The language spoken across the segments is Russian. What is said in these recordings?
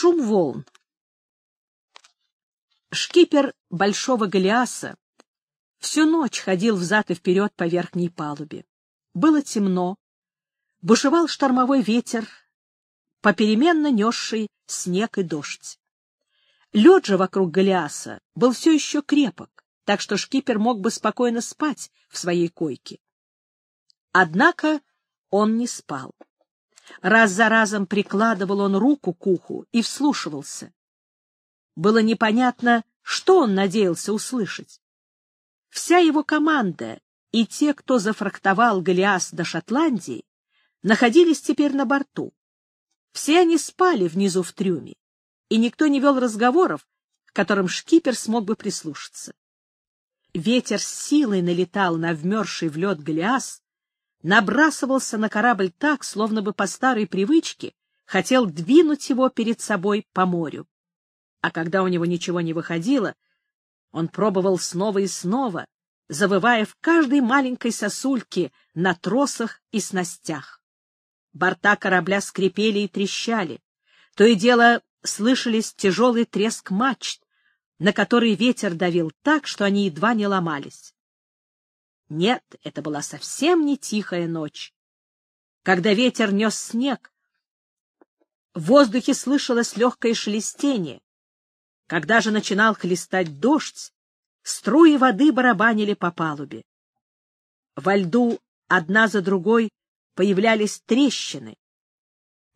Шум волн. Шкипер Большого Голиаса всю ночь ходил взад и вперед по верхней палубе. Было темно, бушевал штормовой ветер, попеременно несший снег и дождь. Лед же вокруг Голиаса был все еще крепок, так что шкипер мог бы спокойно спать в своей койке. Однако он не спал. Раз за разом прикладывал он руку к уху и вслушивался. Было непонятно, что он надеялся услышать. Вся его команда и те, кто зафрахтовал Голиас до Шотландии, находились теперь на борту. Все они спали внизу в трюме, и никто не вел разговоров, к которым шкипер смог бы прислушаться. Ветер с силой налетал на вмерзший в лед Голиас, набрасывался на корабль так, словно бы по старой привычке хотел двинуть его перед собой по морю. А когда у него ничего не выходило, он пробовал снова и снова, завывая в каждой маленькой сосульке на тросах и снастях. Борта корабля скрипели и трещали. То и дело слышались тяжелый треск мачт, на который ветер давил так, что они едва не ломались. Нет, это была совсем не тихая ночь. Когда ветер нес снег, в воздухе слышалось легкое шелестение. Когда же начинал хлестать дождь, струи воды барабанили по палубе. Во льду одна за другой появлялись трещины,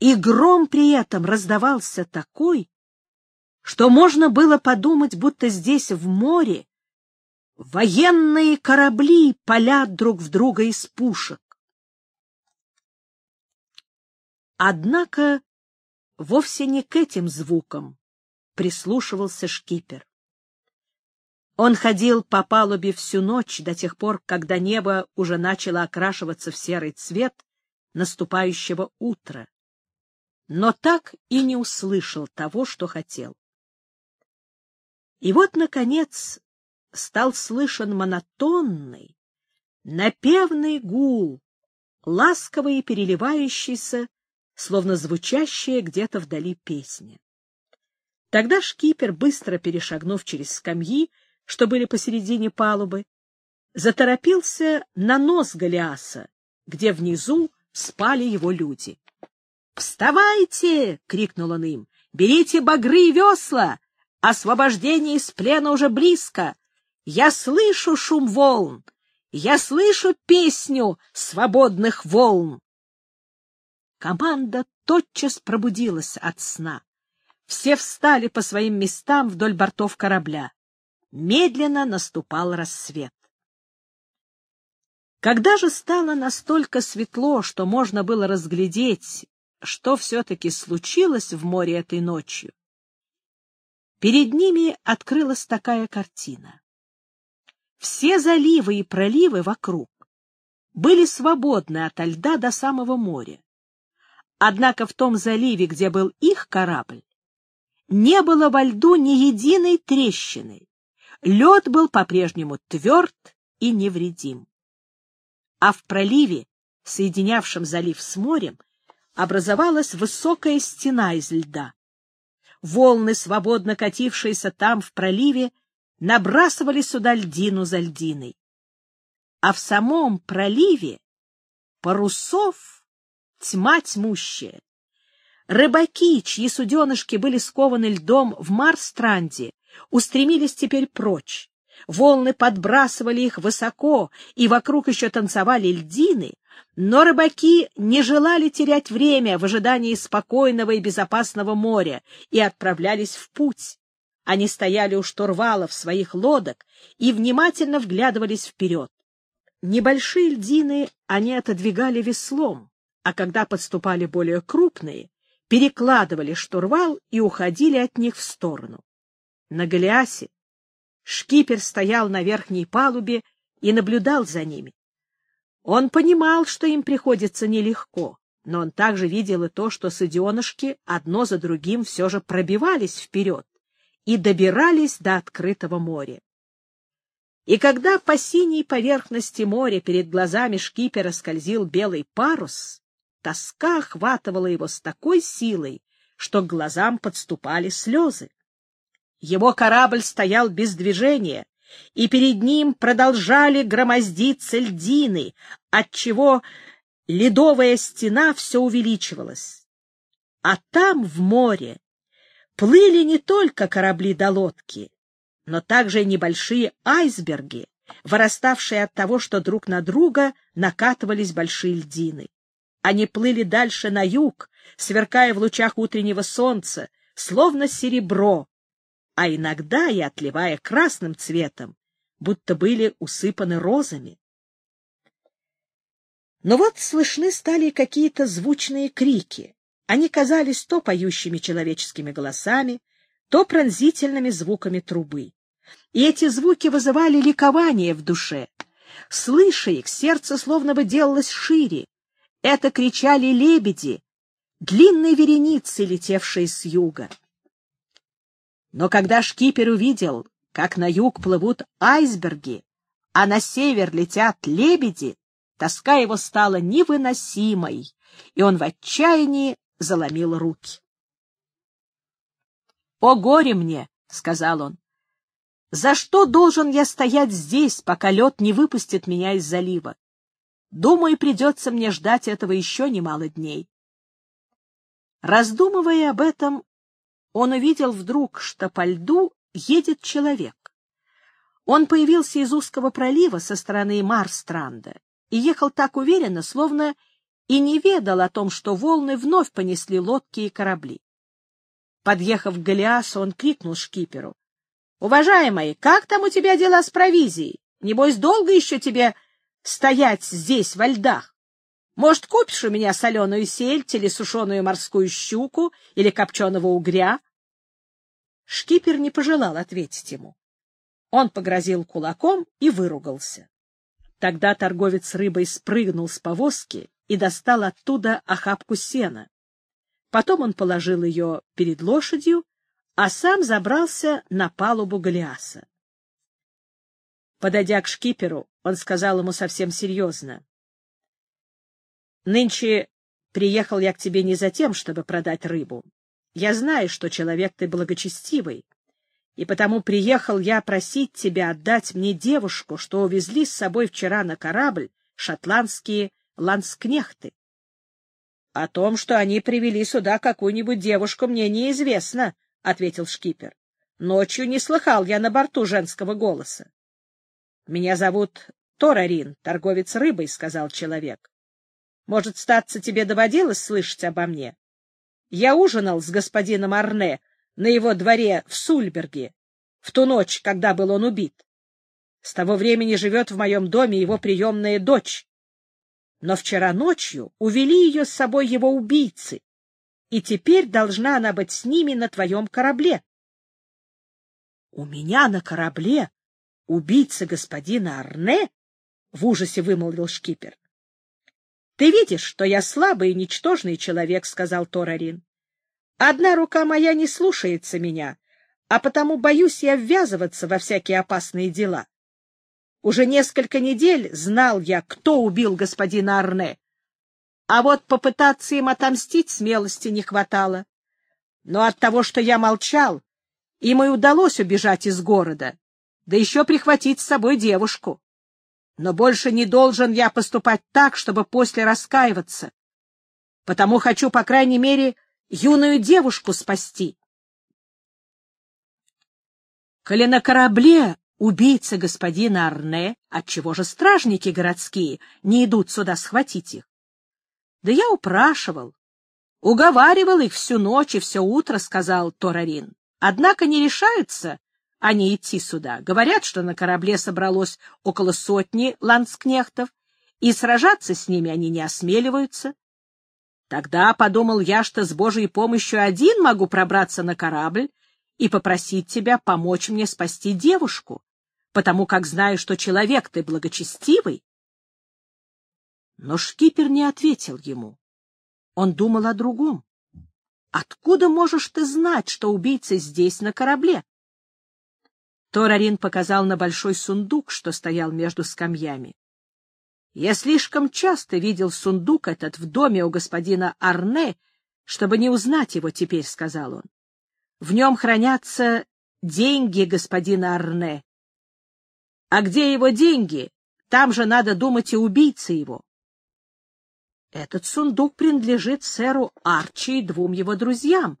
и гром при этом раздавался такой, что можно было подумать, будто здесь, в море, военные корабли палят друг в друга из пушек. Однако вовсе не к этим звукам прислушивался шкипер. Он ходил по палубе всю ночь до тех пор, когда небо уже начало окрашиваться в серый цвет наступающего утра, но так и не услышал того, что хотел. И вот, наконец, стал слышен монотонный, напевный гул, ласковый и переливающийся, словно звучащая где-то вдали песня. Тогда шкипер, быстро перешагнув через скамьи, что были посередине палубы, заторопился на нос Голиаса, где внизу спали его люди. «Вставайте!» — крикнул он им. «Берите багры и весла! Освобождение из плена уже близко! Я слышу шум волн! Я слышу песню свободных волн!» Команда тотчас пробудилась от сна. Все встали по своим местам вдоль бортов корабля. Медленно наступал рассвет. Когда же стало настолько светло, что можно было разглядеть, что все-таки случилось в море этой ночью, перед ними открылась такая картина. Все заливы и проливы вокруг были свободны от льда до самого моря. Однако в том заливе, где был их корабль, не было во льду ни единой трещины. Лед был по-прежнему тверд и невредим. А в проливе, соединявшем залив с морем, образовалась высокая стена из льда. Волны, свободно катившиеся там в проливе, набрасывали сюда льдину за льдиной. А в самом проливе парусов тьма тьмущая. Рыбаки, чьи суденышки были скованы льдом в Марстранде, устремились теперь прочь. Волны подбрасывали их высоко, и вокруг еще танцевали льдины, но рыбаки не желали терять время в ожидании спокойного и безопасного моря и отправлялись в путь. Они стояли у штурвалов своих лодок и внимательно вглядывались вперед. Небольшие льдины они отодвигали веслом, а когда подступали более крупные, перекладывали штурвал и уходили от них в сторону. На Голиасе шкипер стоял на верхней палубе и наблюдал за ними. Он понимал, что им приходится нелегко, но он также видел и то, что суденышки одно за другим все же пробивались вперед и добирались до открытого моря. И когда по синей поверхности моря перед глазами шкипера скользил белый парус, Тоска охватывала его с такой силой, что к глазам подступали слезы. Его корабль стоял без движения, и перед ним продолжали громоздиться льдины, отчего ледовая стена все увеличивалась. А там, в море, плыли не только корабли до лодки, но также небольшие айсберги, выраставшие от того, что друг на друга накатывались большие льдины. Они плыли дальше на юг, сверкая в лучах утреннего солнца, словно серебро, а иногда и отливая красным цветом, будто были усыпаны розами. Но вот слышны стали какие-то звучные крики. Они казались то поющими человеческими голосами, то пронзительными звуками трубы. И эти звуки вызывали ликование в душе. Слыша их, сердце словно бы делалось шире. Это кричали лебеди, длинной вереницы, летевшие с юга. Но когда шкипер увидел, как на юг плывут айсберги, а на север летят лебеди, тоска его стала невыносимой, и он в отчаянии заломил руки. «О горе мне!» — сказал он. «За что должен я стоять здесь, пока лед не выпустит меня из залива? Думаю, придется мне ждать этого еще немало дней». Раздумывая об этом, он увидел вдруг, что по льду едет человек. Он появился из узкого пролива со стороны Марстранда и ехал так уверенно, словно и не ведал о том, что волны вновь понесли лодки и корабли. Подъехав к Голиасу, он крикнул шкиперу. — Уважаемый, как там у тебя дела с провизией? Небось, долго еще тебе стоять здесь, во льдах? Может, купишь у меня соленую сельдь или сушеную морскую щуку или копченого угря? Шкипер не пожелал ответить ему. Он погрозил кулаком и выругался. Тогда торговец рыбой спрыгнул с повозки и достал оттуда охапку сена. Потом он положил ее перед лошадью, а сам забрался на палубу Голиаса. Подойдя к шкиперу, он сказал ему совсем серьезно. — Нынче приехал я к тебе не за тем, чтобы продать рыбу. Я знаю, что человек ты благочестивый, и потому приехал я просить тебя отдать мне девушку, что увезли с собой вчера на корабль шотландские ланскнехты. — О том, что они привели сюда какую-нибудь девушку, мне неизвестно, — ответил шкипер. — Ночью не слыхал я на борту женского голоса. — Меня зовут Торарин, торговец рыбой, — сказал человек. — Может, статься тебе доводилось слышать обо мне? Я ужинал с господином Арне на его дворе в Сульберге в ту ночь, когда был он убит. С того времени живет в моем доме его приемная дочь. Но вчера ночью увели ее с собой его убийцы, и теперь должна она быть с ними на твоем корабле. — У меня на корабле убийца господина Арне? — в ужасе вымолвил шкипер. — Ты видишь, что я слабый и ничтожный человек, — сказал Торарин. Одна рука моя не слушается меня, а потому боюсь я ввязываться во всякие опасные дела. Уже несколько недель знал я, кто убил господина Арне, а вот попытаться им отомстить смелости не хватало. Но от того, что я молчал, им и удалось убежать из города, да еще прихватить с собой девушку. Но больше не должен я поступать так, чтобы после раскаиваться. Потому хочу, по крайней мере, юную девушку спасти. Коли на корабле убийца господина Арне, отчего же стражники городские не идут сюда схватить их? Да я упрашивал, уговаривал их всю ночь и все утро, — сказал Торарин. Однако не решаются они идти сюда. Говорят, что на корабле собралось около сотни ланскнехтов, и сражаться с ними они не осмеливаются. Тогда подумал я, что с Божьей помощью один могу пробраться на корабль и попросить тебя помочь мне спасти девушку, потому как знаю, что человек ты благочестивый. Но шкипер не ответил ему. Он думал о другом. Откуда можешь ты знать, что убийца здесь, на корабле? Торарин показал на большой сундук, что стоял между скамьями. Я слишком часто видел сундук этот в доме у господина Арне чтобы не узнать его теперь, — сказал он. В нем хранятся деньги господина Арне. А где его деньги, там же надо думать и убийца его. Этот сундук принадлежит сэру Арчи и двум его друзьям,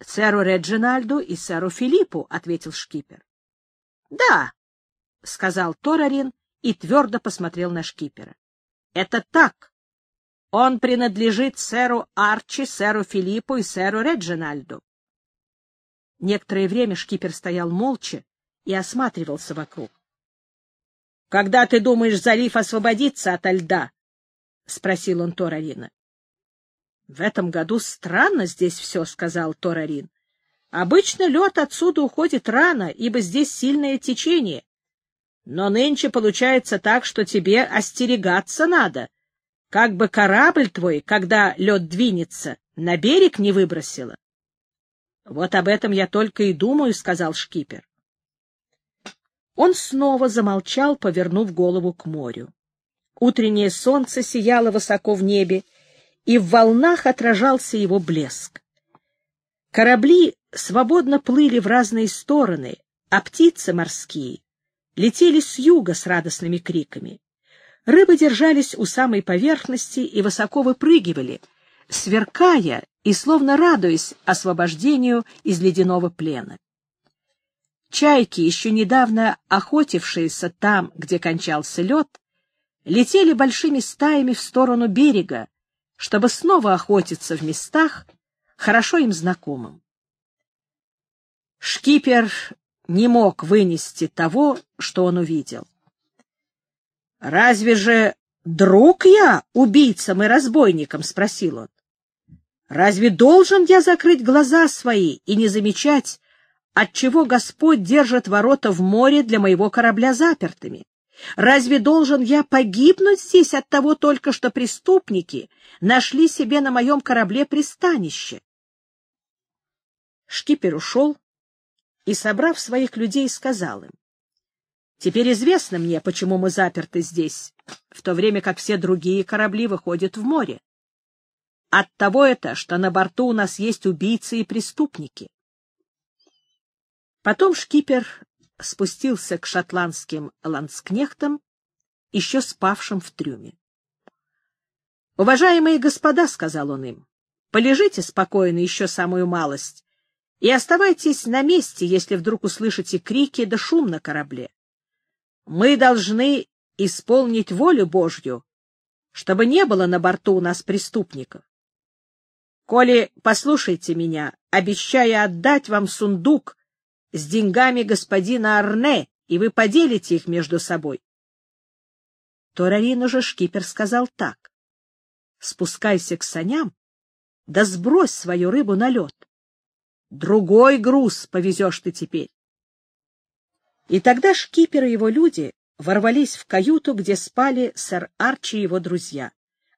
сэру Реджинальду и сэру Филиппу, — ответил шкипер. — Да, — сказал Торарин и твердо посмотрел на шкипера. — Это так. Он принадлежит сэру Арчи, сэру Филиппу и сэру Реджинальду. Некоторое время шкипер стоял молча и осматривался вокруг. — Когда ты думаешь, залив освободиться ото льда? — спросил он Торарина. — В этом году странно здесь все, — сказал Торарин. — Обычно лед отсюда уходит рано, ибо здесь сильное течение. Но нынче получается так, что тебе остерегаться надо, как бы корабль твой, когда лед двинется, на берег не выбросило. — Вот об этом я только и думаю, — сказал шкипер. Он снова замолчал, повернув голову к морю. Утреннее солнце сияло высоко в небе, и в волнах отражался его блеск. Корабли свободно плыли в разные стороны, а птицы морские летели с юга с радостными криками. Рыбы держались у самой поверхности и высоко выпрыгивали, сверкая и словно радуясь освобождению из ледяного плена. Чайки, еще недавно охотившиеся там, где кончался лед, летели большими стаями в сторону берега, чтобы снова охотиться в местах, хорошо им знакомым. Шкипер не мог вынести того, что он увидел. «Разве же друг я убийцам и разбойникам?» — спросил он. Разве должен я закрыть глаза свои и не замечать, отчего Господь держит ворота в море для моего корабля запертыми? Разве должен я погибнуть здесь от того только, что преступники нашли себе на моем корабле пристанище? Шкипер ушел и, собрав своих людей, сказал им, «Теперь известно мне, почему мы заперты здесь, в то время как все другие корабли выходят в море. От того это, что на борту у нас есть убийцы и преступники. Потом шкипер спустился к шотландским ланскнехтам, еще спавшим в трюме. «Уважаемые господа», — сказал он им, — «полежите спокойно еще самую малость и оставайтесь на месте, если вдруг услышите крики да шум на корабле. Мы должны исполнить волю Божью, чтобы не было на борту у нас преступников. Коли послушайте меня, обещаю отдать вам сундук с деньгами господина Арне, и вы поделите их между собой. Торарину же шкипер сказал так. Спускайся к саням, да сбрось свою рыбу на лед. Другой груз повезешь ты теперь. И тогда шкипер и его люди ворвались в каюту, где спали сэр Арчи и его друзья.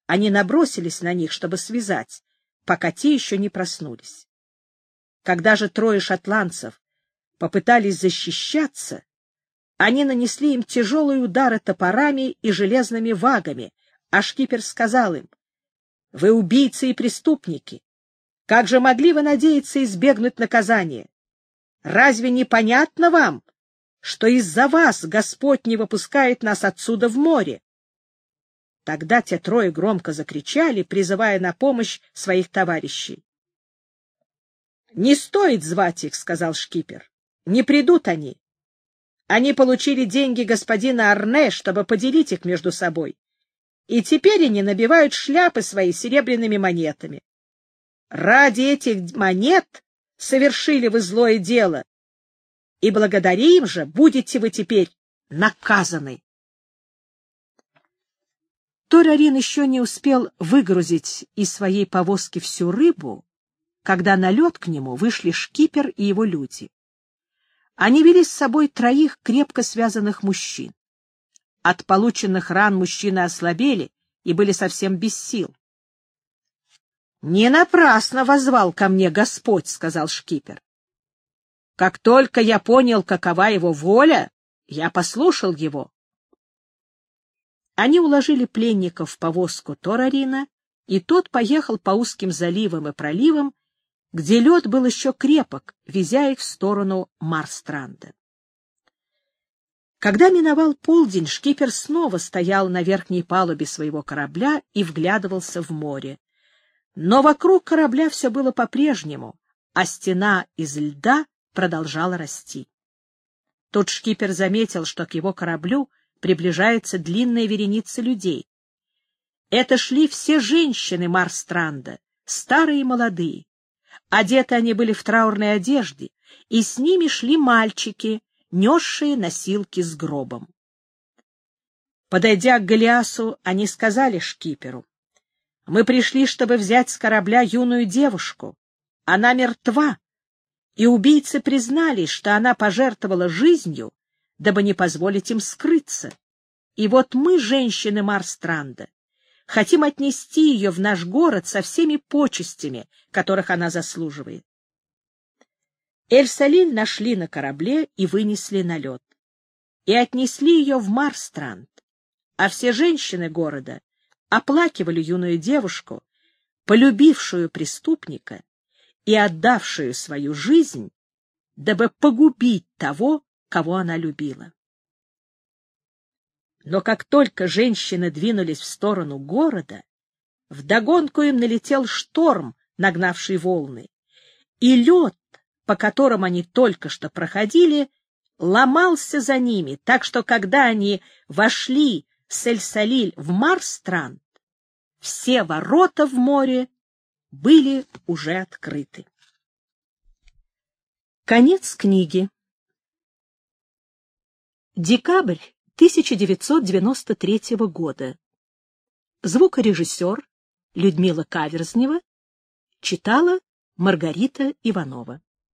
Они набросились на них, чтобы связать, пока те еще не проснулись. Когда же трое шотландцев попытались защищаться, они нанесли им тяжелые удары топорами и железными вагами, а шкипер сказал им, «Вы убийцы и преступники! Как же могли вы надеяться избегнуть наказания? Разве не понятно вам, что из-за вас Господь не выпускает нас отсюда в море? Тогда те трое громко закричали, призывая на помощь своих товарищей. — Не стоит звать их, — сказал шкипер. — Не придут они. Они получили деньги господина Арне, чтобы поделить их между собой. И теперь они набивают шляпы свои серебряными монетами. Ради этих монет совершили вы злое дело, и благодаря же будете вы теперь наказаны. Торарин еще не успел выгрузить из своей повозки всю рыбу, когда на лед к нему вышли шкипер и его люди. Они вели с собой троих крепко связанных мужчин. От полученных ран мужчины ослабели и были совсем без сил. — Не напрасно возвал ко мне Господь, — сказал шкипер. — Как только я понял, какова его воля, я послушал его. Они уложили пленников в повозку Торарина и тот поехал по узким заливам и проливам, где лед был еще крепок, везя их в сторону Марстранда. Когда миновал полдень, шкипер снова стоял на верхней палубе своего корабля и вглядывался в море. Но вокруг корабля все было по-прежнему, а стена из льда продолжала расти. Тут шкипер заметил, что к его кораблю приближается длинная вереница людей. Это шли все женщины Марстранда, старые и молодые. Одеты они были в траурной одежде, и с ними шли мальчики, несшие носилки с гробом. Подойдя к Голиасу, они сказали шкиперу, «Мы пришли, чтобы взять с корабля юную девушку. Она мертва, и убийцы признались, что она пожертвовала жизнью, дабы не позволить им скрыться. И вот мы, женщины Марстранда, хотим отнести ее в наш город со всеми почестями, которых она заслуживает. Эль-Салиль нашли на корабле и вынесли на лед. И отнесли ее в Марстранд, а все женщины города оплакивали юную девушку, полюбившую преступника и отдавшую свою жизнь, дабы погубить того, кого она любила. Но как только женщины двинулись в сторону города, вдогонку им налетел шторм, нагнавший волны, и лед, по которым они только что проходили, ломался за ними, так что когда они вошли с Эль-Салиль в Марстранд, все ворота в море были уже открыты. Конец книги. Декабрь 1993 года. Звукорежиссер Людмила Каверзнева читала Маргарита Иванова.